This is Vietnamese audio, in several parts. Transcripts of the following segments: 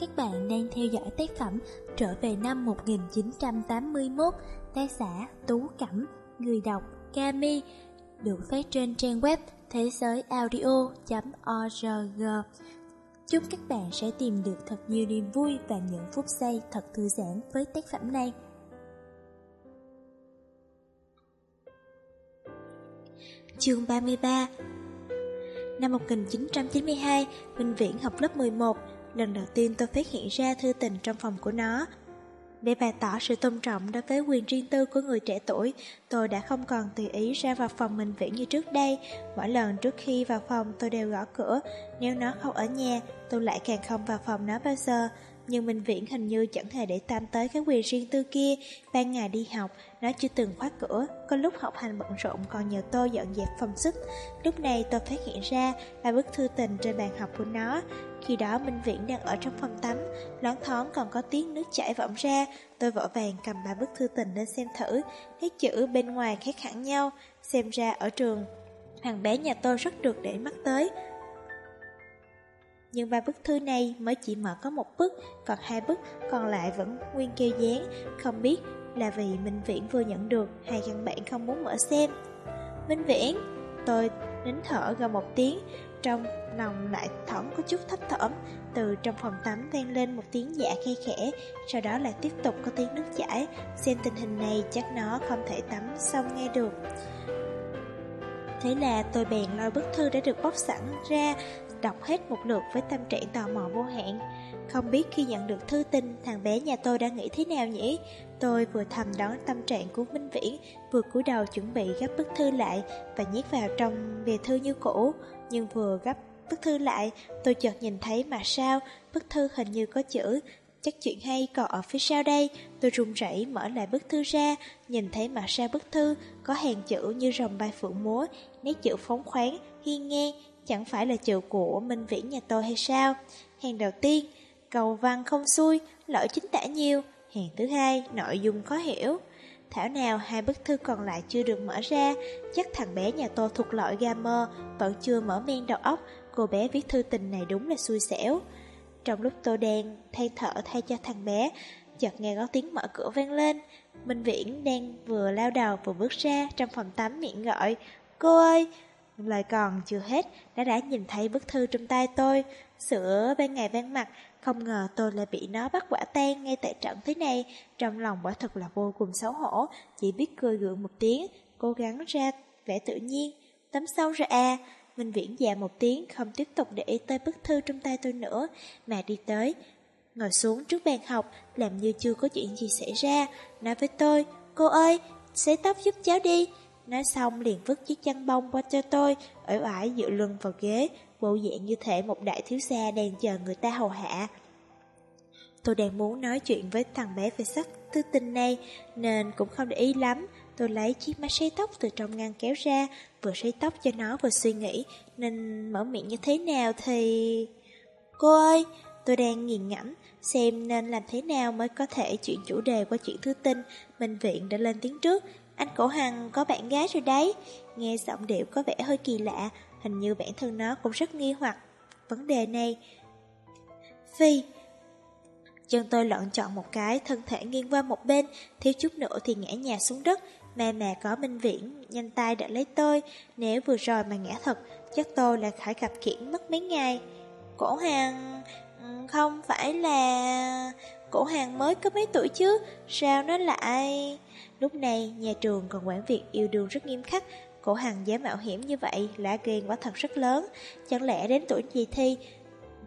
Các bạn đang theo dõi tác phẩm Trở về năm 1981 Tác giả Tú Cẩm Người đọc Kami Được phát trên trang web thế giới audio.org Chúc các bạn sẽ tìm được thật nhiều niềm vui và những phút giây thật thư giãn với tác phẩm này. Chương 33 Năm 1992, Minh Viễn học lớp 11 Lần đầu tiên tôi phát hiện ra thư tình trong phòng của nó. Để bày tỏ sự tôn trọng đối với quyền riêng tư của người trẻ tuổi Tôi đã không còn tùy ý ra vào phòng mình Viễn như trước đây. Mỗi lần trước khi vào phòng tôi đều gõ cửa. Nếu nó không ở nhà, tôi lại càng không vào phòng nó bao giờ nhưng Minh Viễn hình như chẳng hề để tâm tới cái quyền riêng tư kia. Ban ngày đi học, nó chưa từng khóa cửa, có lúc học hành bận rộn còn nhờ tôi dọn dẹp phòng sức. Lúc này tôi phát hiện ra là bức thư tình trên bàn học của nó. Khi đó Minh Viễn đang ở trong phòng tắm, loáng thoáng còn có tiếng nước chảy vọng ra. Tôi vội vàng cầm ba bức thư tình lên xem thử, thấy chữ bên ngoài khác hẳn nhau. Xem ra ở trường, thằng bé nhà tôi rất được để mắt tới. Nhưng ba bức thư này mới chỉ mở có một bức, còn hai bức còn lại vẫn nguyên kêu dán, không biết là vì Minh Viễn vừa nhận được hay căn bản không muốn mở xem. Minh Viễn, tôi nín thở gần một tiếng, trong lòng lại thoáng có chút thấp thỏm, từ trong phòng tắm vang lên một tiếng dạ khe khẽ, sau đó lại tiếp tục có tiếng nước chảy, xem tình hình này chắc nó không thể tắm xong nghe được. Thế là tôi bèn lôi bức thư đã được bóc sẵn ra, đọc hết một lượt với tâm trạng tò mò vô hạn. Không biết khi nhận được thư tin, thằng bé nhà tôi đã nghĩ thế nào nhỉ? Tôi vừa thầm đón tâm trạng của Minh Viễn, vừa cúi đầu chuẩn bị gấp bức thư lại và nhét vào trong bìa thư như cũ. Nhưng vừa gấp bức thư lại, tôi chợt nhìn thấy mà sao, bức thư hình như có chữ, Chắc chuyện hay còn ở phía sau đây Tôi run rẩy mở lại bức thư ra Nhìn thấy mặt sau bức thư Có hàng chữ như rồng bay phượng múa Nét chữ phóng khoáng, hiên ngang Chẳng phải là chữ của Minh Viễn nhà tôi hay sao? Hàng đầu tiên Cầu văn không xuôi, lỗi chính tả nhiều. Hàng thứ hai, nội dung khó hiểu. Thảo nào hai bức thư còn lại chưa được mở ra Chắc thằng bé nhà tôi thuộc loại gamer Vẫn chưa mở men đầu óc. Cô bé viết thư tình này đúng là xui xẻo. Trong lúc tôi đang thay thở thay cho thằng bé Chợt nghe có tiếng mở cửa vang lên. Minh Viễn đang vừa lao đầu vừa bước ra Trong phòng tắm miệng gọi Cô ơi Lời còn chưa hết Đã đã nhìn thấy bức thư trong tay tôi. Sửa bên ngày vang mặt Không ngờ tôi lại bị nó bắt quả tan Ngay tại trận thế này. Trong lòng quả thật là vô cùng xấu hổ Chỉ biết cười gượng một tiếng Cố gắng ra vẻ tự nhiên. Tắm sâu ra à Minh Viễn già một tiếng Không tiếp tục để ý tới bức thư trong tay tôi nữa Mà đi tới Ngồi xuống trước bàn học Làm như chưa có chuyện gì xảy ra. Nói với tôi Cô ơi, xế tóc giúp cháu đi. Nói xong liền vứt chiếc chăn bông qua cho tôi, ở ải dựa lưng vào ghế, bộ dạng như thể một đại thiếu gia đang chờ người ta hầu hạ. Tôi đang muốn nói chuyện với thằng bé về sắc thư tình này, nên cũng không để ý lắm. Tôi lấy chiếc máy sấy tóc từ trong ngăn kéo ra, vừa sấy tóc cho nó vừa suy nghĩ, nên mở miệng như thế nào thì... Cô ơi, tôi đang nghiền ngẫm, xem nên làm thế nào mới có thể chuyển chủ đề qua chuyện thư tinh Minh Viện đã lên tiếng trước, anh cổ hằng có bạn gái rồi đấy. Nghe giọng điệu có vẻ hơi kỳ lạ, Hình như bản thân nó cũng rất nghi hoặc Vấn đề này. Phi, Chân tôi lọn chọn một cái, Thân thể nghiêng qua một bên, Thiếu chút nữa thì ngã nhà xuống đất. Mà mà có minh viễn, Nhanh tay đã lấy tôi. Nếu vừa rồi mà ngã thật, Chắc tôi là phải gặp kiển mất mấy ngày. Cổ hằng, Không phải là Cổ hàng mới có mấy tuổi chứ Sao nó lại Lúc này, nhà trường còn quản việc yêu đương rất nghiêm khắc, cổ hằng dám mạo hiểm như vậy là ghen quá thật rất lớn. Chẳng lẽ đến tuổi gì thi,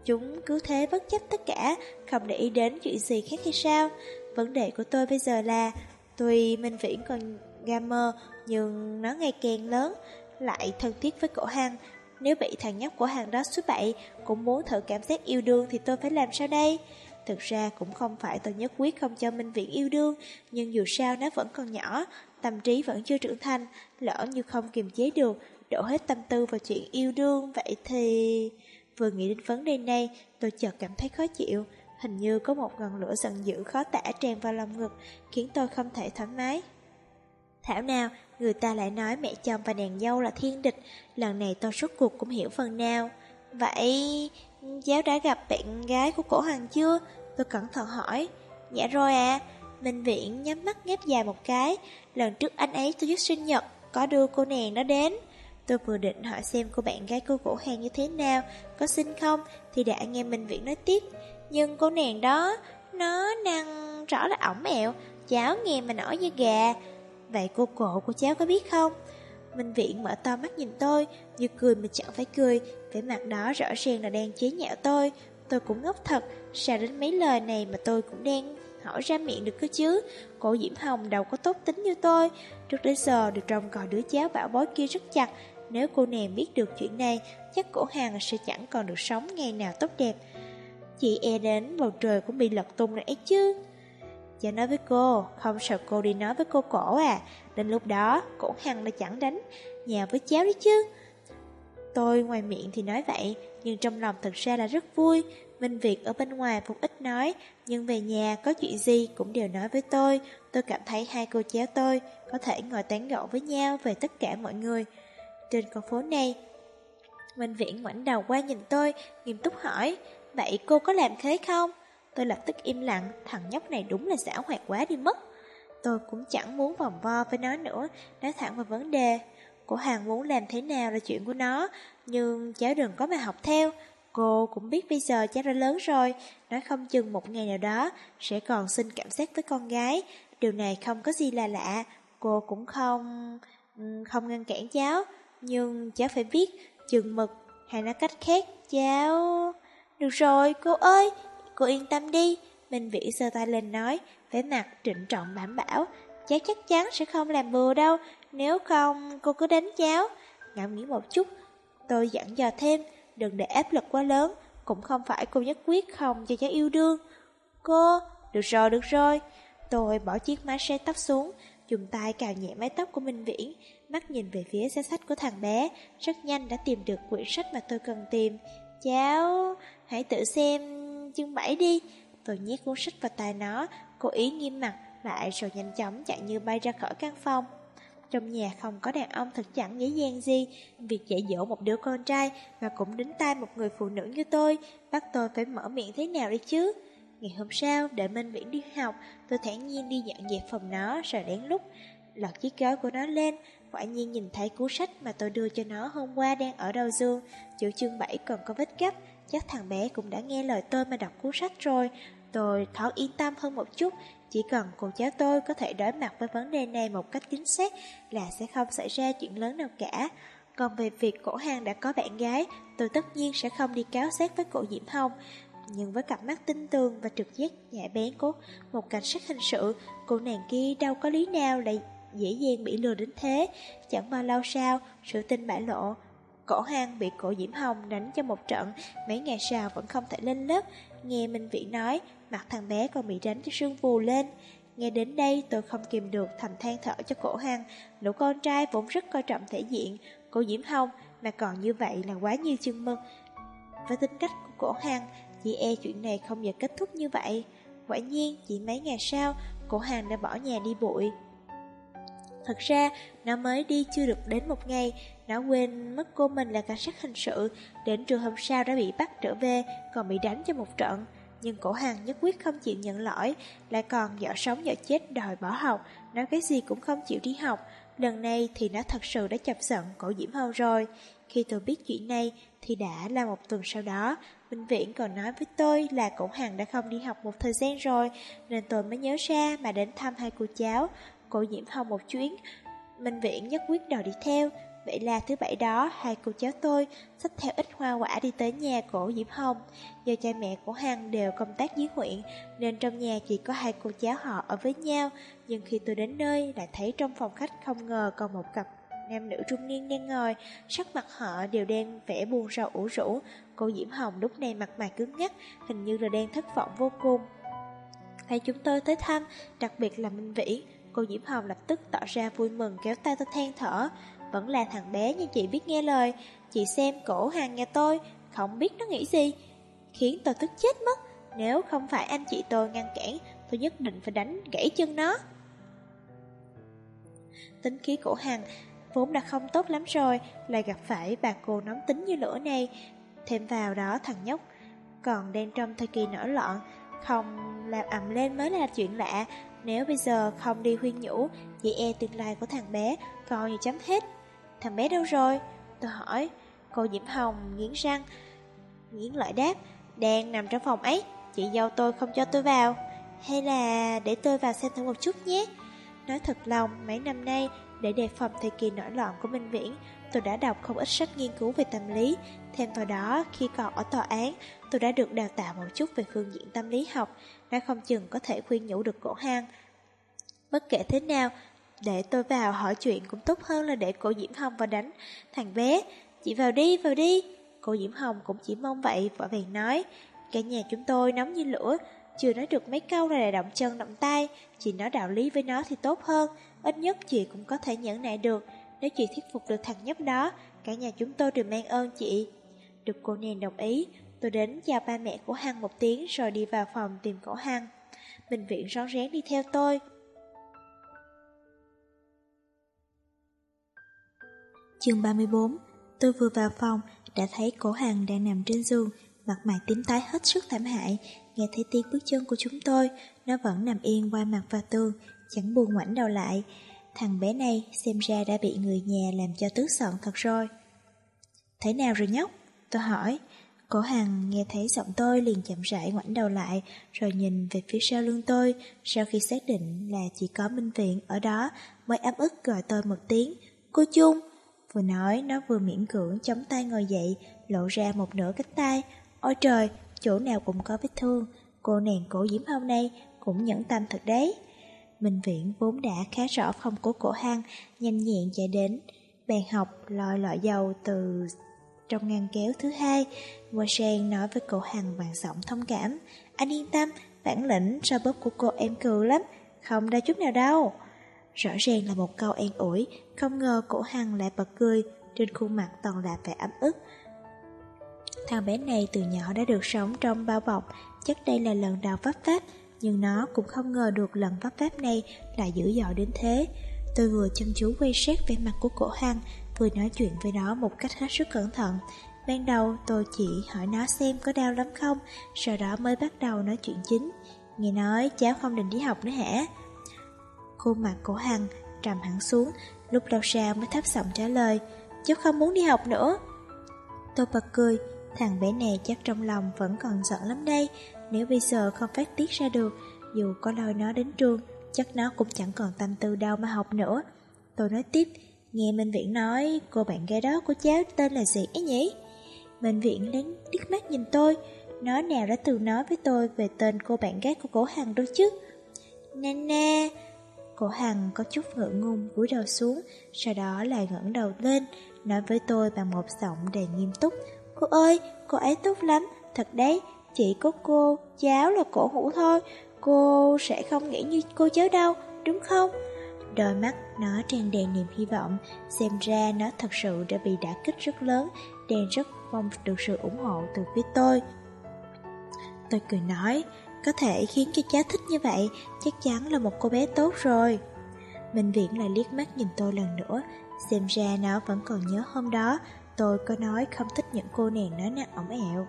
chúng cứ thế bất chấp tất cả, không để ý đến chuyện gì khác hay sao? Vấn đề của tôi bây giờ là, tuy Minh Viễn còn gamer, nhưng nó ngày càng lớn, lại thân thiết với cổ hằng. Nếu bị thằng nhóc của hàng đó suốt bậy, cũng muốn thử cảm giác yêu đương thì tôi phải làm sao đây? Thực ra cũng không phải tôi nhất quyết không cho Minh Viễn yêu đương, nhưng dù sao nó vẫn còn nhỏ, tâm trí vẫn chưa trưởng thành, lỡ như không kiềm chế được, đổ hết tâm tư vào chuyện yêu đương, vậy thì... Vừa nghĩ đến vấn đề này, tôi chợt cảm thấy khó chịu, hình như có một ngọn lửa giận dữ khó tả tràn vào lòng ngực, khiến tôi không thể thoải mái. Thảo nào, người ta lại nói mẹ chồng và nàng dâu là thiên địch, lần này tôi suốt cuộc cũng hiểu phần nào. Vậy cháu đã gặp bạn gái của cổ hoàng chưa? Tôi cẩn thận hỏi. Dạ rồi à Minh Viễn nhắm mắt ngáp dài một cái. Lần trước anh ấy tôi giúp sinh nhật, Có đưa cô nàng đó đến. Tôi vừa định hỏi xem cô bạn gái cô cổ hàng như thế nào, Có xinh không, Thì đã nghe Minh Viễn nói tiếp. Nhưng cô nàng đó, Nó năng rõ là ổng ẹo Cháu nghe mà nổi như gà. Vậy cô cổ của cháu có biết không? Minh Viễn mở to mắt nhìn tôi, Như cười mà chẳng phải cười. Vẻ mặt đó rõ ràng là đang chế nhạo tôi. Tôi cũng ngốc thật, Sao đến mấy lời này mà tôi cũng đang hỏi ra miệng được cơ chứ? Cổ Diễm Hồng đâu có tốt tính như tôi. Trước đến giờ được trông coi đứa cháu bảo bối kia rất chặt. Nếu cô nàng biết được chuyện này, Chắc cổ hàng sẽ chẳng còn được sống ngày nào tốt đẹp. Chị e đến bầu trời cũng bị lật tung rồi ấy chứ. Cha nói với cô. Không sợ cô đi nói với cô cổ à. Đến lúc đó, cổ hằng đã chẳng đánh, Nhà với cháu đấy chứ. Tôi ngoài miệng thì nói vậy, Nhưng trong lòng thật ra là rất vui. Minh Việt ở bên ngoài cũng ít nói, Nhưng về nhà có chuyện gì cũng đều nói với tôi. Tôi cảm thấy hai cô cháu tôi Có thể ngồi tán gẫu với nhau Về tất cả mọi người. Trên con phố này, Minh Viễn ngoảnh đầu qua nhìn tôi, Nghiêm túc hỏi, Vậy cô có làm thế không? Tôi lập tức im lặng, Thằng nhóc này đúng là giả hoạt quá đi mất. Tôi cũng chẳng muốn vòng vo với nó nữa, Nói thẳng vào vấn đề. Cô Hàng muốn làm thế nào là chuyện của nó, Nhưng cháu đừng có mà học theo. Cô cũng biết bây giờ cháu đã lớn rồi, Nói không chừng một ngày nào đó Sẽ còn xin cảm giác với con gái. Điều này không có gì là lạ, Cô cũng không Không ngăn cản cháu. Nhưng cháu phải biết, chừng mực, Hay nói cách khác, cháu Được rồi, cô ơi Cô yên tâm đi. Minh Vĩ sơ tay lên nói, vẻ mặt trịnh trọng đảm bảo. Cháu chắc chắn sẽ không làm bừa đâu. Nếu không, cô cứ đánh cháu. Ngẫm nghĩ một chút, Tôi dặn dò thêm, Đừng để áp lực quá lớn. Cũng không phải cô nhất quyết không cho cháu yêu đương. Cô, Được rồi được rồi. Tôi bỏ chiếc máy xe tóc xuống, Dùng tay cào nhẹ mái tóc của Minh Viễn Mắt nhìn về phía xe sách của thằng bé, Rất nhanh đã tìm được quyển sách mà tôi cần tìm. Cháu, Hãy tự xem chương 7 đi. Tôi nhét cuốn sách vào tay nó Cố ý nghiêm mặt lại rồi nhanh chóng chạy như bay ra khỏi căn phòng. Trong nhà không có đàn ông thật chẳng dễ dàng gì. Việc dạy dỗ một đứa con trai và cũng đến tay một người phụ nữ như tôi Bắt tôi phải mở miệng thế nào đấy chứ? Ngày hôm sau, đợi Minh Viễn đi học Tôi thản nhiên đi dọn dẹp phòng nó Rồi đến lúc lật chiếc gói của nó lên. Quả nhiên nhìn thấy cuốn sách mà tôi đưa cho nó hôm qua đang ở đầu giường. Chữ chương 7 còn có vết gấp Chắc thằng bé cũng đã nghe lời tôi mà đọc cuốn sách rồi. Tôi thoáng yên tâm hơn một chút. Chỉ cần cô cháu tôi có thể đối mặt với vấn đề này một cách chính xác Là sẽ không xảy ra chuyện lớn nào cả. Còn về việc cổ hàng đã có bạn gái Tôi tất nhiên sẽ không đi cáo xét với cổ Diễm Hồng. Nhưng với cặp mắt tinh tường và trực giác nhạy bén của một cảnh sát hình sự Cô nàng kia đâu có lý nào lại dễ dàng bị lừa đến thế. Chẳng bao lâu sau, sự tin bại lộ Cổ hang bị cổ Diễm Hồng đánh cho một trận. Mấy ngày sau vẫn không thể lên lớp. Nghe Minh Vĩ nói Mặt thằng bé còn bị đánh cho sương vù lên. Nghe đến đây tôi không kìm được thầm than thở cho cổ hăng Lũ con trai vốn rất coi trọng thể diện Cổ Diễm Hồng mà còn như vậy là quá nhiều chừng mực. Với tính cách của cổ hăng Chị e chuyện này không giờ kết thúc như vậy. Quả nhiên chỉ mấy ngày sau Cổ hàng đã bỏ nhà đi bụi. Thật ra, nó mới đi chưa được đến một ngày, nó quên mất cô mình là cảnh sát hình sự, đến trưa hôm sau đã bị bắt trở về, còn bị đánh cho một trận. Nhưng cổ hàng nhất quyết không chịu nhận lỗi, lại còn dở sống dở chết đòi bỏ học, nói cái gì cũng không chịu đi học. Lần này thì nó thật sự đã chọc giận cổ Diễm Hâu rồi. Khi tôi biết chuyện này thì đã là một tuần sau đó, Minh Viễn còn nói với tôi là cổ hàng đã không đi học một thời gian rồi, nên tôi mới nhớ ra mà đến thăm hai cô cháu. Cổ Diễm Hâu một chuyến Minh Viễn nhất quyết đòi đi theo Vậy là thứ bảy đó, Hai cô cháu tôi Xách theo ít hoa quả đi tới nhà cổ Diễm Hồng. Do cha mẹ của Hằng đều công tác dưới huyện, Nên trong nhà chỉ có hai cô cháu họ ở với nhau. Nhưng khi tôi đến nơi Lại thấy trong phòng khách không ngờ còn một cặp nam nữ trung niên đang ngồi. Sắc mặt họ đều đang vẻ buồn rầu ủ rũ. Cô Diễm Hồng lúc này mặt mày cứng ngắc Hình như là đang thất vọng vô cùng. Thấy chúng tôi tới thăm, Đặc biệt là Minh Vĩ, Cô Diễm Hồng lập tức tỏ ra vui mừng kéo tay tôi than thở. Vẫn là thằng bé nhưng chị biết nghe lời. Chị xem cổ hàng nhà tôi Không biết nó nghĩ gì. Khiến tôi tức chết mất. Nếu không phải anh chị tôi ngăn cản Tôi nhất định phải đánh gãy chân nó. Tính khí cổ hàng Vốn đã không tốt lắm rồi Lại gặp phải bà cô nóng tính như lửa này. Thêm vào đó thằng nhóc còn đang trong thời kỳ nổi loạn, không làm ầm lên mới là chuyện lạ. Nếu bây giờ không đi khuyên nhủ, chị e tương lai của thằng bé còn như chấm hết. Thằng bé đâu rồi? Tôi hỏi. Cô Diễm Hồng nghiến răng, nghiến lợi đáp, đang nằm trong phòng ấy, chị dâu tôi không cho tôi vào. Hay là để tôi vào xem thử một chút nhé. Nói thật lòng, mấy năm nay, để đề phòng thời kỳ nổi loạn của Minh Viễn, tôi đã đọc không ít sách nghiên cứu về tâm lý. Thêm vào đó, khi còn ở tòa án, tôi đã được đào tạo một chút về phương diện tâm lý học, đã không chừng có thể khuyên nhủ được cổ hang. Bất kể thế nào, để tôi vào hỏi chuyện cũng tốt hơn là để cổ Diễm Hồng vào đánh. Thằng bé, chị vào đi, vào đi. Cô Diễm Hồng cũng chỉ mong vậy, vợ vàng nói. Cả nhà chúng tôi nóng như lửa, chưa nói được mấy câu là động chân động tay, chị nói đạo lý với nó thì tốt hơn, ít nhất chị cũng có thể nhẫn nại được. Nếu chị thuyết phục được thằng nhóc đó, cả nhà chúng tôi đều mang ơn chị. Được cô nàng đồng ý, tôi đến chào ba mẹ của Hằng một tiếng rồi đi vào phòng tìm cổ Hằng. Bệnh viện rón rén đi theo tôi. Chương 34 Tôi vừa vào phòng, đã thấy cổ Hằng đang nằm trên giường, mặt mày tím tái hết sức thảm hại. Nghe thấy tiếng bước chân của chúng tôi, nó vẫn nằm yên qua mặt vào tường, chẳng buồn ngoảnh đầu lại. Thằng bé này xem ra đã bị người nhà làm cho tức giận thật rồi. Thế nào rồi nhóc? Tôi hỏi. Cổ Hằng nghe thấy giọng tôi liền chậm rãi ngoảnh đầu lại rồi nhìn về phía sau lưng tôi sau khi xác định là chỉ có Minh Viện ở đó mới ấm ức gọi tôi một tiếng. Cô Chung! Vừa nói nó vừa miễn cưỡng chống tay ngồi dậy lộ ra một nửa cánh tay. Ôi trời! Chỗ nào cũng có vết thương. Cô nàng cổ diễm hôm nay cũng nhẫn tâm thật đấy. Minh Viễn vốn đã khá rõ phòng của cổ hang Nhanh nhẹn chạy đến. Bàn học lòi lọ dầu từ trong ngăn kéo thứ hai. Hoa sen nói với cổ hằng bằng giọng thông cảm. Anh yên tâm, bản lĩnh so bóp của cô em cừu lắm. Không đau chút nào đâu. Rõ ràng là một câu an ủi Không ngờ cổ hằng lại bật cười Trên khuôn mặt toàn là vẻ ấm ức Thằng bé này từ nhỏ đã được sống trong bao bọc, chắc đây là lần đầu vấp pháp, nhưng nó cũng không ngờ được lần vấp pháp này lại dữ dội đến thế. Tôi vừa chăm chú quay sát vẻ mặt của cổ hằng, vừa nói chuyện với nó một cách hết sức cẩn thận. Ban đầu tôi chỉ hỏi nó xem có đau lắm không, sau đó mới bắt đầu nói chuyện chính. Nghe nói cháu không định đi học nữa hả? Khuôn mặt cổ hằng trầm hẳn xuống, lúc lâu sau mới thấp giọng trả lời, cháu không muốn đi học nữa. Tôi bật cười, Thằng bé này chắc trong lòng vẫn còn giận lắm đây Nếu bây giờ không phát tiết ra được Dù có lôi nó đến trường Chắc nó cũng chẳng còn tâm tư đâu mà học nữa. Tôi nói tiếp Nghe Minh Viễn nói Cô bạn gái đó của cháu tên là gì ấy nhỉ? Minh Viễn lén liếc mắt nhìn tôi Nó nào đã từng nói với tôi Về tên cô bạn gái của cổ Hằng đâu chứ? Nana Cổ Hằng có chút ngượng ngùng cúi đầu xuống Sau đó lại ngẩng đầu lên Nói với tôi bằng một giọng đầy nghiêm túc Cô ơi, cô ấy tốt lắm, thật đấy, chỉ có cô, cháu là cổ hủ thôi, cô sẽ không nghĩ như cô cháu đâu, đúng không? Đôi mắt nó tràn đầy niềm hy vọng, xem ra nó thật sự đã bị đả kích rất lớn, đang rất mong được sự ủng hộ từ phía tôi. Tôi cười nói, có thể khiến cho cháu thích như vậy, chắc chắn là một cô bé tốt rồi. Minh Viễn lại liếc mắt nhìn tôi lần nữa, xem ra nó vẫn còn nhớ hôm đó, Tôi có nói không thích những cô nàng nói năng ổng ẹo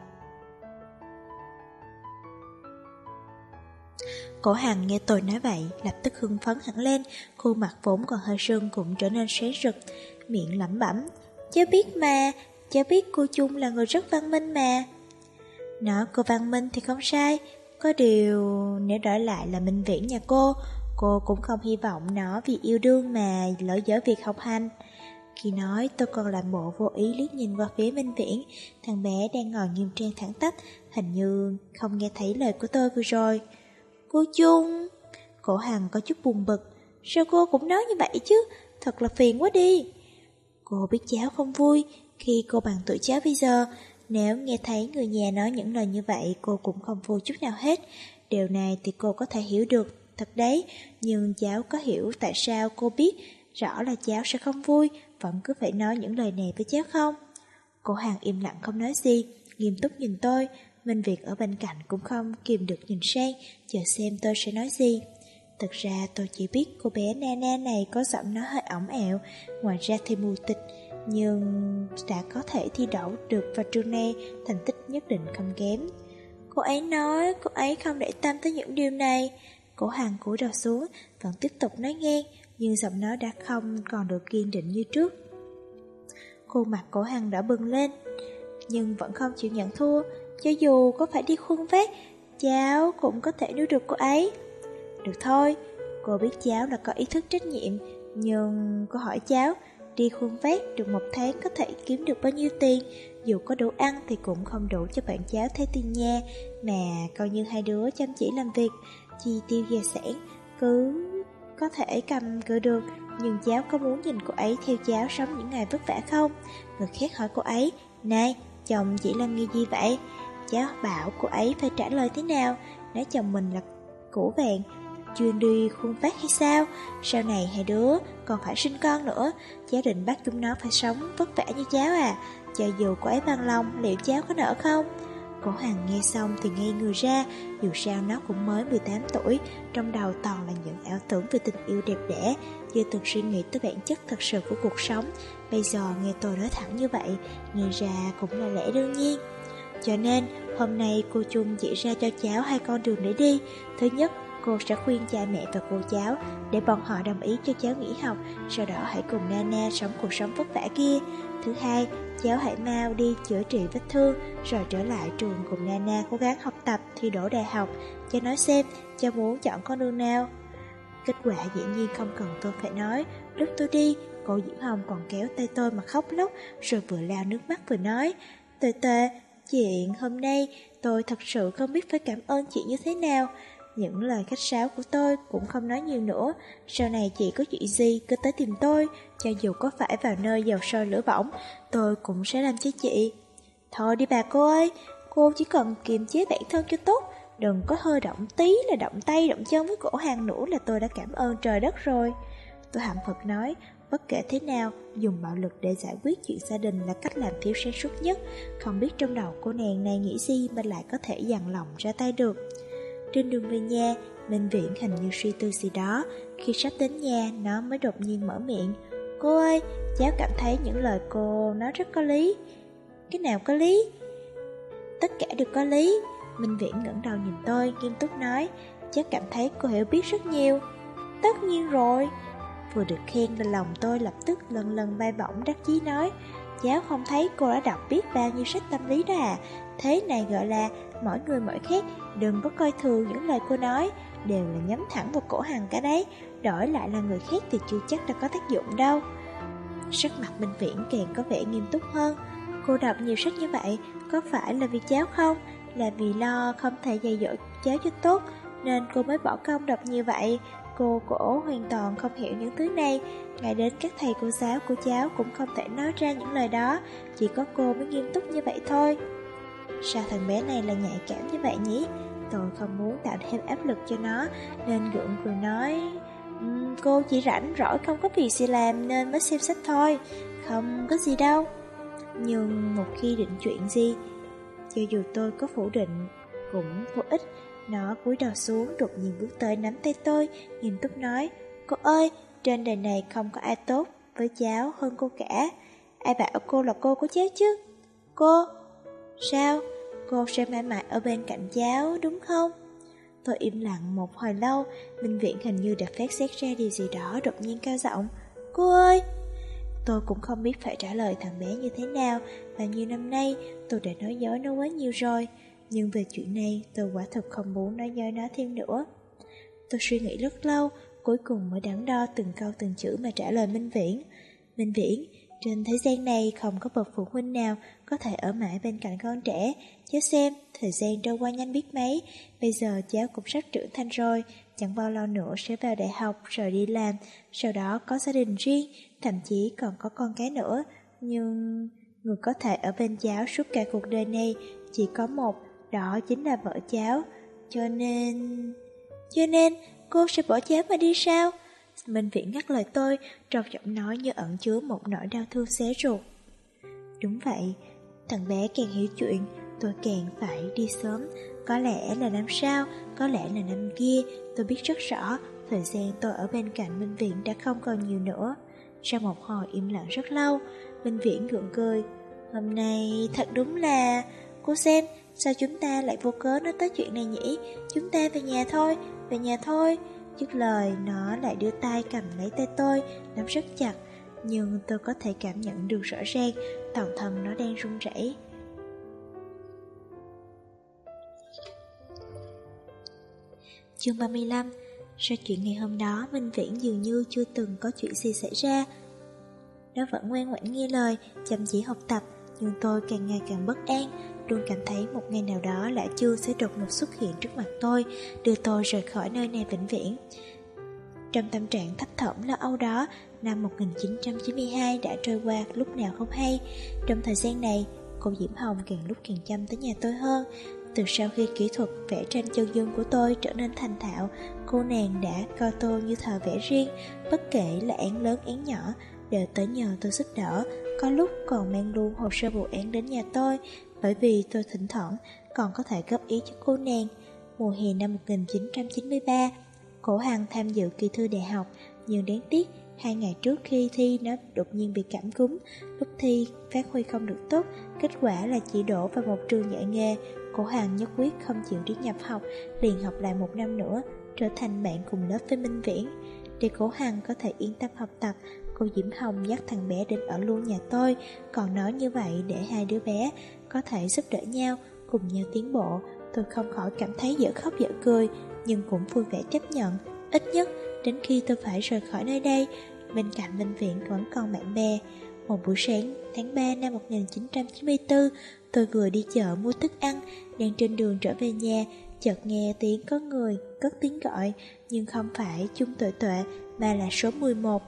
Cổ Hằng nghe tôi nói vậy, lập tức hưng phấn hẳn lên, khuôn mặt vốn còn hơi sưng cũng trở nên sáng rực, miệng lẩm bẩm. Cháu biết mà, cháu biết cô Chung là người rất văn minh mà. Nói cô văn minh thì không sai, có điều nếu đổi lại là minh viễn nhà cô, cô cũng không hy vọng nó vì yêu đương mà lỡ dở việc học hành. Khi nói tôi còn làm bộ vô ý liếc nhìn qua phía Minh Viễn Thằng bé đang ngồi nghiêm trang thẳng tắp Hình như không nghe thấy lời của tôi vừa rồi. Cô Chung Cổ Hằng có chút buồn bực Sao cô cũng nói như vậy chứ? Thật là phiền quá đi. Cô biết cháu không vui Khi cô bằng tuổi cháu bây giờ nếu nghe thấy người nhà nói những lời như vậy Cô cũng không vui chút nào hết Điều này thì cô có thể hiểu được Thật đấy Nhưng cháu có hiểu tại sao cô biết Rõ là cháu sẽ không vui vẫn cứ phải nói những lời này với cháu không? Cô hàng im lặng không nói gì, nghiêm túc nhìn tôi, Minh Việt ở bên cạnh cũng không kìm được nhìn sang, chờ xem tôi sẽ nói gì. Thực ra tôi chỉ biết cô bé Nana này có giọng nói hơi ổng ẹo, ngoài ra thì mù tịch, nhưng đã có thể thi đậu được vào trường này, thành tích nhất định không kém. Cô ấy nói cô ấy không để tâm tới những điều này. Cổ hàng cúi đầu xuống, vẫn tiếp tục nói nghe, nhưng giọng nói đã không còn được kiên định như trước. Khuôn mặt cổ hàng đã bừng lên, nhưng vẫn không chịu nhận thua, cho dù có phải đi khuôn vét, cháu cũng có thể nuôi được cô ấy. Được thôi, cô biết cháu là có ý thức trách nhiệm, nhưng cô hỏi cháu, đi khuôn vét được một tháng có thể kiếm được bao nhiêu tiền, dù có đủ ăn thì cũng không đủ cho bạn cháu theo tiền nha. mà coi như hai đứa chăm chỉ làm việc, chi tiêu gia sản, cứ có thể cầm cự được, nhưng cháu có muốn nhìn cô ấy theo cháu sống những ngày vất vả không? Người khác hỏi cô ấy, này, chồng chỉ làm nghề gì vậy? Cháu bảo cô ấy phải trả lời thế nào? Nói chồng mình là củ vàng, chuyên đi khuôn vác hay sao? Sau này hai đứa còn phải sinh con nữa, cháu định bắt chúng nó phải sống vất vả như cháu à? Cho dù cô ấy bằng lòng, liệu cháu có nỡ không? Cổ Hằng nghe xong thì ngây người ra, dù sao nó cũng mới 18 tuổi, trong đầu toàn là những ảo tưởng về tình yêu đẹp đẽ, chưa từng suy nghĩ tới bản chất thật sự của cuộc sống. Bây giờ nghe tôi nói thẳng như vậy, nghe ra cũng là lẽ đương nhiên. Cho nên, hôm nay cô Trung chỉ ra cho cháu hai con đường để đi. Thứ nhất, cô sẽ khuyên cha mẹ và cô cháu để bọn họ đồng ý cho cháu nghỉ học, sau đó hãy cùng Nana sống cuộc sống vất vả kia. Thứ hai, cháu hãy mau đi chữa trị vết thương, rồi trở lại trường cùng Nana cố gắng học tập thi đỗ đại học. Cháu nói xem, cháu muốn chọn con đường nào? Kết quả dĩ nhiên không cần tôi phải nói, lúc tôi đi, cô Diễm Hồng còn kéo tay tôi mà khóc lóc, rồi vừa lao nước mắt vừa nói, Tệ tệ, chuyện hôm nay tôi thật sự không biết phải cảm ơn chị như thế nào. Những lời khách sáo của tôi cũng không nói nhiều nữa. Sau này chị có chuyện gì cứ tới tìm tôi Cho dù có phải vào nơi dầu sôi lửa bỏng Tôi cũng sẽ làm cho chị. Thôi đi bà cô ơi Cô chỉ cần kiềm chế bản thân cho tốt Đừng có hơi động tí là động tay động chân với cổ hàng nữa là tôi đã cảm ơn trời đất rồi. Tôi hậm Phật nói Bất kể thế nào, dùng bạo lực để giải quyết chuyện gia đình là cách làm thiếu sáng suốt nhất. Không biết trong đầu cô nàng này nghĩ gì mà lại có thể dằn lòng ra tay được trên đường về nhà, Minh Viễn hình như suy tư gì đó. Khi sắp đến nhà, nó mới đột nhiên mở miệng. Cô ơi, cháu cảm thấy những lời cô nói rất có lý. Cái nào có lý? Tất cả đều có lý. Minh Viễn ngẩng đầu nhìn tôi, nghiêm túc nói. Cháu cảm thấy cô hiểu biết rất nhiều. Tất nhiên rồi. Vừa được khen lên lòng tôi lập tức lần lần bay bổng đắc chí nói. Cháu không thấy cô đã đọc biết bao nhiêu sách tâm lý đó à Thế này gọi là mỗi người mỗi khác, Đừng có coi thường những lời cô nói, Đều là nhắm thẳng vào cổ hàng cả đấy, Đổi lại là người khác thì chưa chắc đã có tác dụng đâu. Sắc mặt Minh Viễn càng có vẻ nghiêm túc hơn. Cô đọc nhiều sách như vậy, Có phải là vì cháu không? Là vì lo không thể dạy dỗ cháu cho tốt, Nên cô mới bỏ công đọc như vậy? Cô cổ hoàn toàn không hiểu những thứ này. Ngay đến các thầy cô giáo của cháu cũng không thể nói ra những lời đó, Chỉ có cô mới nghiêm túc như vậy thôi. Sao thằng bé này là nhạy cảm như vậy nhỉ? Tôi không muốn tạo thêm áp lực cho nó Nên gượng cười nói um, Cô chỉ rảnh rỗi không có việc gì làm Nên mới xem sách thôi Không có gì đâu Nhưng một khi định chuyện gì Cho dù tôi có phủ định Cũng vô ích Nó cúi đầu xuống đột nhiên bước tới nắm tay tôi Nghiêm túc nói Cô ơi trên đời này không có ai tốt Với cháu hơn cô cả Ai bảo cô là cô của cháu chứ Cô Sao? Cô sẽ mãi mãi ở bên cạnh cháu, đúng không? Tôi im lặng một hồi lâu, Minh Viện hình như đã phát xét ra điều gì đó đột nhiên cao giọng. Cô ơi! Tôi cũng không biết phải trả lời thằng bé như thế nào, và nhiều năm nay tôi đã nói dối nó quá nhiều rồi. Nhưng về chuyện này, tôi quả thật không muốn nói dối nó thêm nữa. Tôi suy nghĩ rất lâu, cuối cùng mới đắn đo từng câu từng chữ mà trả lời Minh Viễn. Minh Viễn, trên thế gian này không có bậc phụ huynh nào có thể ở mãi bên cạnh con trẻ. Cháu xem, thời gian trôi qua nhanh biết mấy, bây giờ cháu cũng sắp trưởng thành rồi, chẳng bao lâu nữa sẽ vào đại học rồi đi làm, sau đó có gia đình riêng, thậm chí còn có con cái nữa. Nhưng người có thể ở bên cháu suốt cả cuộc đời này chỉ có một, đó chính là vợ cháu. Cho nên... Cho nên, cô sẽ bỏ cháu mà đi sao? Minh Viễn ngắt lời tôi, trong giọng nói như ẩn chứa một nỗi đau thương xé ruột. Đúng vậy, thằng bé càng hiểu chuyện, tôi càng phải đi sớm. Có lẽ là năm sau, có lẽ là năm kia, tôi biết rất rõ, thời gian tôi ở bên cạnh Minh Viện đã không còn nhiều nữa. Sau một hồi im lặng rất lâu, Minh Viễn gượng cười Hôm nay thật đúng là Cô xem sao chúng ta lại vô cớ nói tới chuyện này nhỉ Chúng ta về nhà thôi Về nhà thôi Dứt lời, nó lại đưa tay cầm lấy tay tôi, Nắm rất chặt, Nhưng tôi có thể cảm nhận được rõ ràng, Toàn thân nó đang run rẩy. Chương 35 Sau chuyện ngày hôm đó, Minh Viễn dường như chưa từng có chuyện gì xảy ra. Nó vẫn ngoan ngoãn nghe lời, Chăm chỉ học tập, Nhưng tôi càng ngày càng bất an Luôn cảm thấy một ngày nào đó Lã chưa sẽ đột ngột xuất hiện trước mặt tôi Đưa tôi rời khỏi nơi này vĩnh viễn. Trong tâm trạng thấp thỏm lo âu đó Năm 1992 đã trôi qua lúc nào không hay. Trong thời gian này Cô Diễm Hồng càng lúc càng chăm tới nhà tôi hơn. Từ sau khi kỹ thuật vẽ tranh chân dung của tôi trở nên thành thạo, cô nàng đã coi tôi như thờ vẽ riêng, bất kể là án lớn án nhỏ, đều tới nhờ tôi giúp đỡ, có lúc còn mang luôn hồ sơ vụ án đến nhà tôi, bởi vì tôi thỉnh thoảng còn có thể góp ý cho cô nàng. Mùa hè năm 1993, Cổ Hằng tham dự kỳ thư đại học, nhưng đáng tiếc, hai ngày trước khi thi nó đột nhiên bị cảm cúm, lúc thi phát huy không được tốt, kết quả là chỉ đổ vào một trường dạy nghề, Cổ Hằng nhất quyết không chịu đi nhập học, liền học lại một năm nữa, trở thành bạn cùng lớp với Minh Viễn. Để Cổ Hằng có thể yên tâm học tập, cô Diễm Hồng dắt thằng bé đến ở luôn nhà tôi, còn nói như vậy để hai đứa bé có thể giúp đỡ nhau, cùng nhau tiến bộ. Tôi không khỏi cảm thấy dở khóc dở cười, nhưng cũng vui vẻ chấp nhận. Ít nhất, đến khi tôi phải rời khỏi nơi đây, bên cạnh bệnh viện vẫn còn bạn bè. Một buổi sáng tháng 3 năm 1994, tôi vừa đi chợ mua thức ăn, đang trên đường trở về nhà, chợt nghe tiếng có người cất tiếng gọi, nhưng không phải chung tuệ tuệ mà là số 11.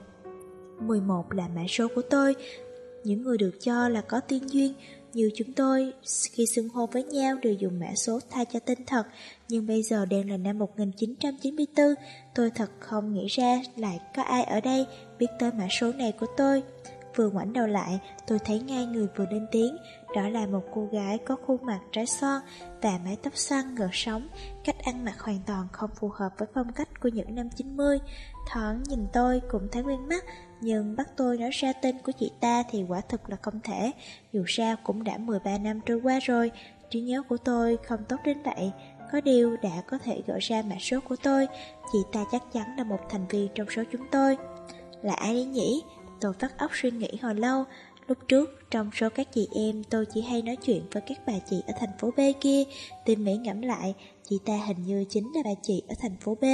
11 là mã số của tôi. Những người được cho là có tiên duyên, như chúng tôi, khi xưng hô với nhau đều dùng mã số thay cho tên thật, nhưng bây giờ đang là năm 1994, tôi thật không nghĩ ra lại có ai ở đây biết tới mã số này của tôi. Vừa ngoảnh đầu lại, tôi thấy ngay người vừa lên tiếng, đó là một cô gái có khuôn mặt trái son và mái tóc xoăn ngợt sóng, cách ăn mặc hoàn toàn không phù hợp với phong cách của những năm 90. Thoáng nhìn tôi cũng thấy quen mắt, nhưng bắt tôi nói ra tên của chị ta thì quả thực là không thể, dù sao cũng đã 13 năm trôi qua rồi, trí nhớ của tôi không tốt đến vậy. Có điều đã có thể gọi ra mã số của tôi, chị ta chắc chắn là một thành viên trong số chúng tôi. Là ai đấy nhỉ? Tôi phát óc suy nghĩ hồi lâu, Lúc trước, trong số các chị em, tôi chỉ hay nói chuyện với các bà chị ở thành phố B kia. Tìm mỹ ngẫm lại, chị ta hình như chính là bà chị ở thành phố B,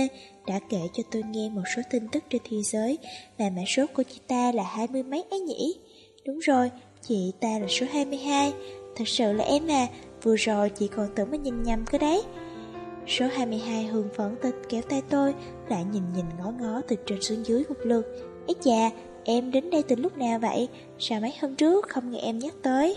đã kể cho tôi nghe một số tin tức trên thế giới, mà mã số của chị ta là hai mươi mấy ấy nhỉ? Đúng rồi, chị ta là số 22. Thật sự là em à, vừa rồi chị còn tưởng mình nhìn nhầm cơ đấy. Số 22 hương phấn tịch kéo tay tôi, lại nhìn nhìn ngó ngó từ trên xuống dưới một lượt. Ấy chà, Em đến đây từ lúc nào vậy? Sao mấy hôm trước không nghe em nhắc tới?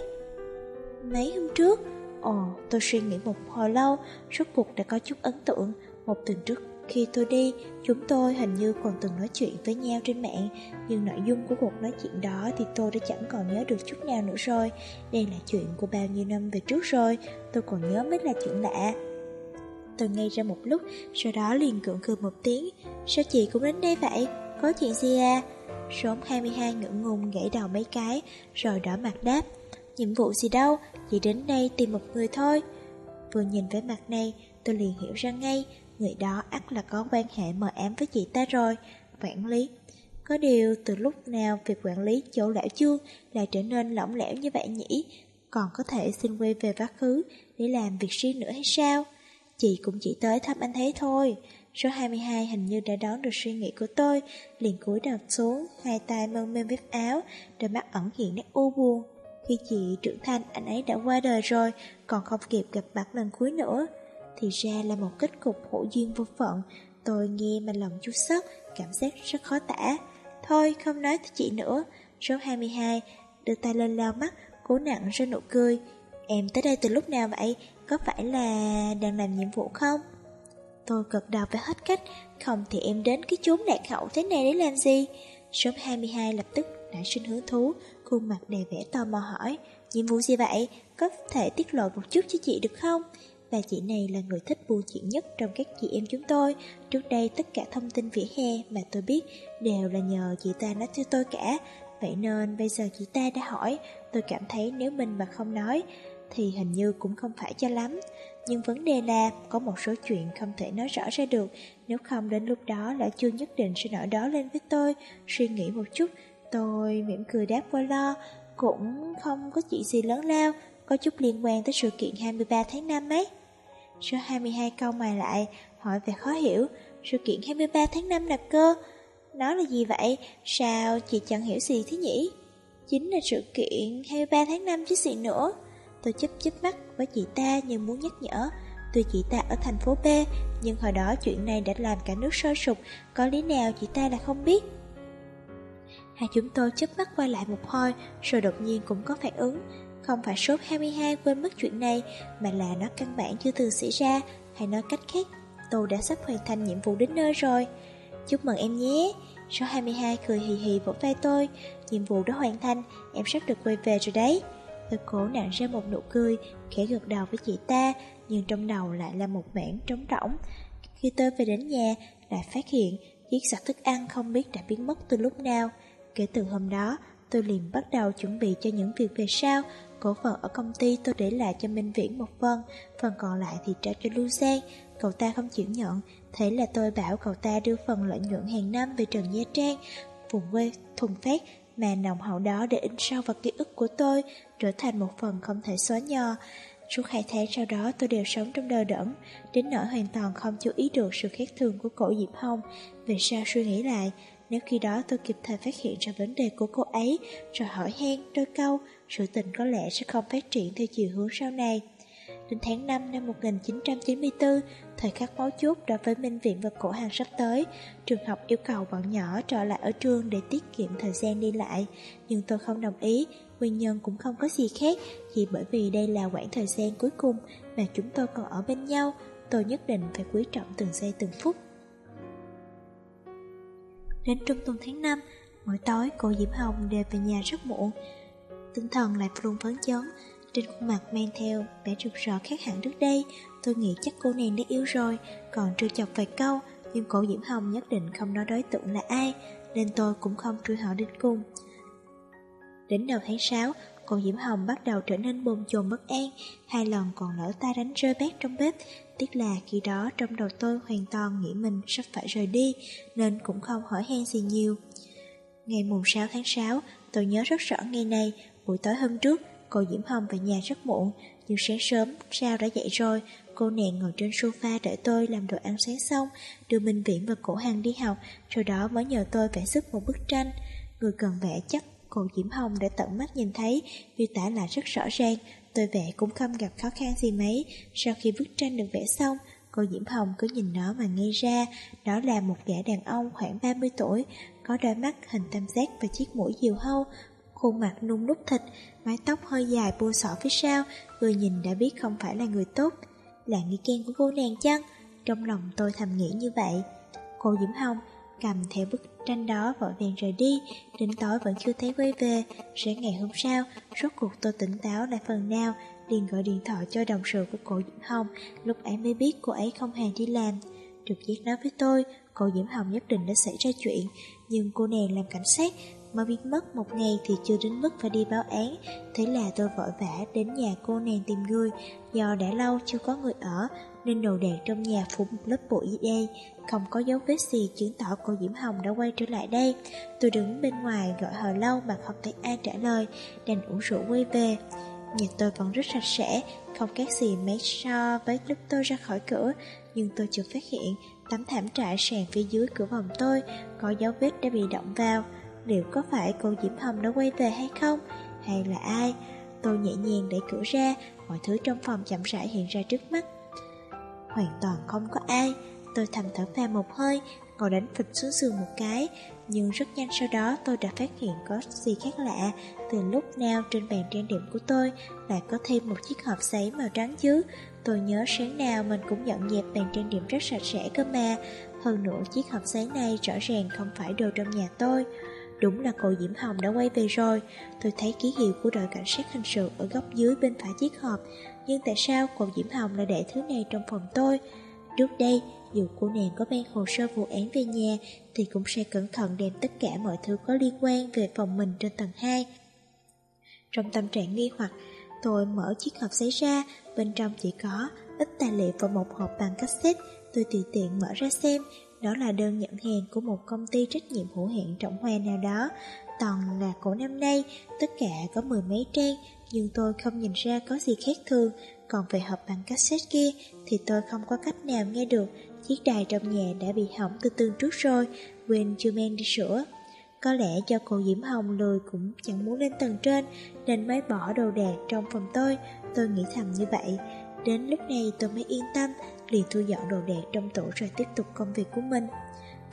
Mấy hôm trước? Ồ, tôi suy nghĩ một hồi lâu, rốt cuộc đã có chút ấn tượng. Một tuần trước khi tôi đi, chúng tôi hình như còn từng nói chuyện với nhau trên mạng, nhưng nội dung của cuộc nói chuyện đó thì tôi đã chẳng còn nhớ được chút nào nữa rồi. Đây là chuyện của bao nhiêu năm về trước rồi, tôi còn nhớ mới là chuyện lạ. Tôi ngây ra một lúc, sau đó liền cưỡng cười một tiếng. Sao chị cũng đến đây vậy? Có chuyện gì à? Sốm 22 ngưỡng ngùng gãy đầu mấy cái, rồi đỏ mặt đáp. Nhiệm vụ gì đâu, chỉ đến đây tìm một người thôi. Vừa nhìn vẻ mặt này, tôi liền hiểu ra ngay, người đó ắt là có quan hệ mờ ám với chị ta rồi, quản lý. Có điều từ lúc nào việc quản lý chỗ lão chương lại trở nên lỏng lẻo như vậy nhỉ? Còn có thể xin quay về quá khứ để làm việc riêng nữa hay sao? Chị cũng chỉ tới thăm anh thấy thôi. Số 22 hình như đã đón được suy nghĩ của tôi, liền cúi đầu xuống, hai tay mơn mê vết áo, đôi mắt ẩn hiện nét u buồn. Khi chị trưởng thành, anh ấy đã qua đời rồi, còn không kịp gặp mặt lần cuối nữa. Thì ra là một kết cục hổ duyên vô phận, tôi nghe mà lòng chút sức, cảm giác rất khó tả. Thôi, không nói tới chị nữa. Số 22, đưa tay lên lau mắt, cố nặng ra nụ cười. Em tới đây từ lúc nào vậy? Có phải là đang làm nhiệm vụ không? Tôi gật đầu với hết cách, không thì em đến cái chốn lạc hậu thế này để làm gì? số 22 lập tức đã sinh hứng thú, khuôn mặt đầy vẻ tò mò hỏi, nhiệm vụ gì vậy? Có thể tiết lộ một chút cho chị được không? Và chị này là người thích buôn chuyện nhất trong các chị em chúng tôi. Trước đây tất cả thông tin vỉa hè mà tôi biết đều là nhờ chị ta nói cho tôi cả. Vậy nên bây giờ chị ta đã hỏi, tôi cảm thấy nếu mình mà không nói, thì hình như cũng không phải cho lắm. Nhưng vấn đề là có một số chuyện không thể nói rõ ra được, nếu không đến lúc đó lão chưa nhất định sẽ nói đó lên với tôi. Suy nghĩ một chút, tôi mỉm cười đáp qua lo, cũng không có chuyện gì lớn lao, có chút liên quan tới sự kiện 23 tháng 5 ấy. Số 22 câu mày lại, hỏi về khó hiểu, sự kiện 23 tháng 5 là cơ. Nó là gì vậy? Sao chị chẳng hiểu gì thế nhỉ? Chính là sự kiện 23 tháng 5 chứ gì nữa. Tôi chấp chấp mắt với chị ta như muốn nhắc nhở. Tuy chị ta ở thành phố B, nhưng hồi đó chuyện này đã làm cả nước sôi sục, có lý nào chị ta là không biết. Hai chúng tôi chớp mắt qua lại một hồi, rồi đột nhiên cũng có phản ứng. Không phải sốt 22 quên mất chuyện này, mà là nó căn bản chưa từng xảy ra, hay nói cách khác, tôi đã sắp hoàn thành nhiệm vụ đến nơi rồi. Chúc mừng em nhé. Số 22 cười hì hì vỗ vai tôi, nhiệm vụ đã hoàn thành, em sắp được quay về rồi đấy. Tôi cố nặng ra một nụ cười, khẽ gật đầu với chị ta, nhưng trong đầu lại là một mảng trống rỗng. Khi tôi về đến nhà, lại phát hiện chiếc sạc thức ăn không biết đã biến mất từ lúc nào. Kể từ hôm đó, tôi liền bắt đầu chuẩn bị cho những việc về sau. Cổ phần ở công ty tôi để lại cho Minh Viễn một phần, phần còn lại thì trả cho Lưu Cậu ta không chịu nhận, thế là tôi bảo cậu ta đưa phần lợi nhuận hàng năm về Trần gia Trang, vùng quê thùng phát mà nồng hậu đó để in sâu vào ký ức của tôi, trở thành một phần không thể xóa nhòa. Suốt hai tháng sau đó tôi đều sống trong đờ đẫn, đến nỗi hoàn toàn không chú ý được sự khác thường của cổ Diệp Hồng. Về sau suy nghĩ lại, nếu khi đó tôi kịp thời phát hiện ra vấn đề của cô ấy, rồi hỏi han đôi câu, sự tình có lẽ sẽ không phát triển theo chiều hướng sau này. Đến tháng 5 năm 1994, thời khắc máu chốt đối với Minh Viện và cổ hàng sắp tới, trường học yêu cầu bọn nhỏ trở lại ở trường để tiết kiệm thời gian đi lại. Nhưng tôi không đồng ý, nguyên nhân cũng không có gì khác, chỉ bởi vì đây là quãng thời gian cuối cùng mà chúng tôi còn ở bên nhau, tôi nhất định phải quý trọng từng giây từng phút. Đến trung tuần tháng 5, mỗi tối cô Diễm Hồng đều về nhà rất muộn. Tinh thần lại luôn phấn chấn, trên khuôn mặt mang theo vẻ rực rỡ khác hẳn trước đây. Tôi nghĩ chắc cô nàng đã yêu rồi, còn chưa chọc vài câu, nhưng cổ Diễm Hồng nhất định không nói đối tượng là ai, nên tôi cũng không truy hỏi đến cùng. Đến đầu tháng 6, cô Diễm Hồng bắt đầu trở nên bồn chồn bất an, hai lần còn lỡ tay đánh rơi bát trong bếp, Tiếc là khi đó trong đầu tôi hoàn toàn nghĩ mình sắp phải rời đi, nên cũng không hỏi han gì nhiều. Ngày mùng 6 tháng 6, tôi nhớ rất rõ ngày này, buổi tối hôm trước, cô Diễm Hồng về nhà rất muộn, nhưng sáng sớm, sao đã dậy rồi, cô nàng ngồi trên sofa đợi tôi làm đồ ăn sáng xong, đưa Minh Viễn và cổ hàng đi học, sau đó mới nhờ tôi vẽ sức một bức tranh. Người cần vẽ chắc cô Diễm Hồng đã tận mắt nhìn thấy, miêu tả lại rất rõ ràng, Tôi vẽ cũng không gặp khó khăn gì mấy. Sau khi bức tranh được vẽ xong Cô Diễm Hồng cứ nhìn nó mà ngây ra. Đó là một gã đàn ông khoảng 30 tuổi Có đôi mắt hình tam giác và chiếc mũi diều hâu Khuôn mặt nung nút thịt Mái tóc hơi dài bô xỏ phía sau. Vừa nhìn đã biết không phải là người tốt. Là nghi can của cô nàng chăng? Trong lòng tôi thầm nghĩ như vậy. Cô Diễm Hồng cầm theo bức tranh đó vội vàng rời đi, đến tối vẫn chưa thấy quay về. Sáng ngày hôm sau, rốt cuộc tôi tỉnh táo lại phần nào, liền gọi điện thoại cho đồng sự của cô Diễm Hồng, lúc ấy mới biết cô ấy không hề đi làm. Trực giác nói với tôi, cô Diễm Hồng nhất định đã xảy ra chuyện, nhưng cô nàng làm cảnh sát, mà biết mất một ngày thì chưa đến mức phải đi báo án. Thế là tôi vội vã đến nhà cô nàng tìm người, do đã lâu chưa có người ở, nên đồ đạc trong nhà phủ một lớp bụi đây, không có dấu vết gì chứng tỏ cô Diễm Hồng đã quay trở lại đây. Tôi đứng bên ngoài gọi hồi lâu mà không thấy ai trả lời, đành uống rượu quay về. Nhà tôi vẫn rất sạch sẽ, không khác gì mấy so với lúc tôi ra khỏi cửa, nhưng tôi chưa phát hiện tấm thảm trải sàn phía dưới cửa phòng tôi có dấu vết đã bị động vào. Liệu có phải cô Diễm Hồng đã quay về hay không? Hay là ai? Tôi nhẹ nhàng đẩy cửa ra, mọi thứ trong phòng chậm rãi hiện ra trước mắt hoàn toàn không có ai. Tôi thầm thở phào một hơi, ngồi đánh phịch xuống giường một cái, nhưng rất nhanh sau đó tôi đã phát hiện có gì khác lạ. Từ lúc nào trên bàn trang điểm của tôi lại có thêm một chiếc hộp giấy màu trắng chứ. Tôi nhớ sáng nào mình cũng dọn dẹp bàn trang điểm rất sạch sẽ cơ mà. Hơn nữa chiếc hộp giấy này rõ ràng không phải đồ trong nhà tôi. Đúng là cô Diễm Hồng đã quay về rồi Tôi thấy ký hiệu của đội cảnh sát hình sự Ở góc dưới bên phải chiếc hộp Nhưng tại sao cô Diễm Hồng lại để thứ này trong phòng tôi Trước đây dù cô nàng có mang hồ sơ vụ án về nhà thì cũng sẽ cẩn thận đem tất cả mọi thứ có liên quan về phòng mình trên tầng 2. Trong tâm trạng nghi hoặc, tôi mở chiếc hộp giấy ra, bên trong chỉ có ít tài liệu và một hộp bằng cassette. Tôi tùy tiện mở ra xem, đó là đơn nhận hàng của một công ty trách nhiệm hữu hạn trọng hoa nào đó. Toàn là cổ năm nay, tất cả có mười mấy trang, nhưng tôi không nhìn ra có gì khác thường. Còn về hộp bằng cassette kia thì tôi không có cách nào nghe được. Chiếc đài trong nhà đã bị hỏng từ tương trước rồi, quên chưa men đi sửa. Có lẽ do cô Diễm Hồng lười cũng chẳng muốn lên tầng trên Nên mới bỏ đồ đạc trong phòng tôi Tôi nghĩ thầm như vậy Đến lúc này tôi mới yên tâm Liền thu dọn đồ đạc trong tủ rồi tiếp tục công việc của mình.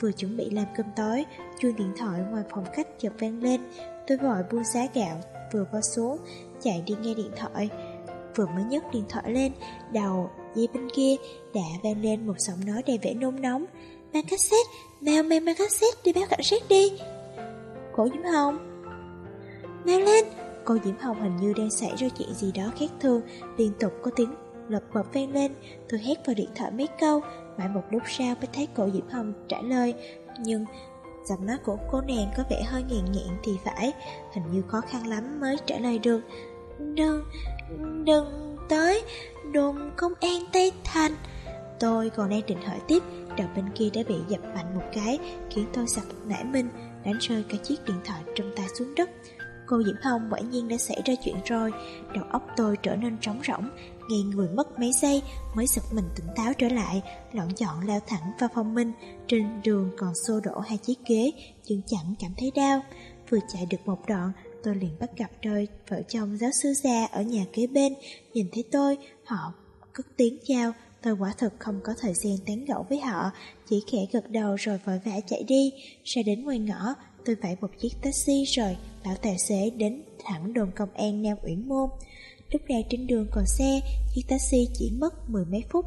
Vừa chuẩn bị làm cơm tối, Chuông điện thoại ngoài phòng khách chợt vang lên. Tôi vội buông giá gạo, Vừa có xuống, Chạy đi nghe điện thoại. Vừa mới nhấc điện thoại lên, Đầu dây bên kia đã vang lên một giọng nói đầy vẻ nôn nóng. Mang cassette, Mau, mang mang cassette đi báo cảnh sát đi. Cổ Diễm Hồng. Mau lên. Cô Diễm Hồng hình như đang xảy ra chuyện gì đó khác thường. Liên tục có tiếng lập bập vang lên Tôi hét vào điện thoại mấy câu Mãi một lúc sau mới thấy cổ Diễm Hồng trả lời. Nhưng giọng nói của cô nàng có vẻ hơi nghẹn nghẹn thì phải Hình như khó khăn lắm mới trả lời được. Đừng, đừng tới đồn công an Tây Thành. Tôi còn đang định hỏi tiếp Đầu bên kia đã bị dập mạnh một cái Khiến tôi sập nảy mình Đánh rơi cả chiếc điện thoại trong tay xuống đất. Cô Diễm Hồng quả nhiên đã xảy ra chuyện rồi Đầu óc tôi trở nên trống rỗng ngay người mất mấy giây Mới giật mình tỉnh táo trở lại, Lọn chọn lao thẳng vào phòng mình. Trên đường còn xô đổ hai chiếc ghế, Nhưng chẳng cảm thấy đau. Vừa chạy được một đoạn, Tôi liền bắt gặp đôi vợ chồng giáo sư già Ở nhà kế bên. Nhìn thấy tôi, Họ cất tiếng chào. Tôi quả thực không có thời gian tán gẫu với họ, Chỉ khẽ gật đầu rồi vội vã chạy đi. Ra đến ngoài ngõ, Tôi phải một chiếc taxi rồi Bảo tài xế đến thẳng đồn công an Nam Uyển Môn. Lúc này trên đường còn xe, Chiếc taxi chỉ mất mười mấy phút.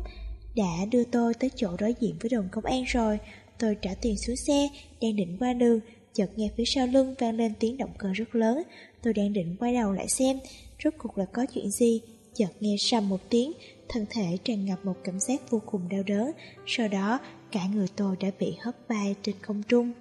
Đã đưa tôi tới chỗ đối diện với đồn công an rồi. Tôi trả tiền xuống xe, Đang định qua đường. Chợt nghe phía sau lưng vang lên tiếng động cơ rất lớn. Tôi đang định quay đầu lại xem, Rốt cuộc là có chuyện gì. Chợt nghe sầm một tiếng, Thân thể tràn ngập một cảm giác vô cùng đau đớn. Sau đó, cả người tôi đã bị hất bay trên không trung.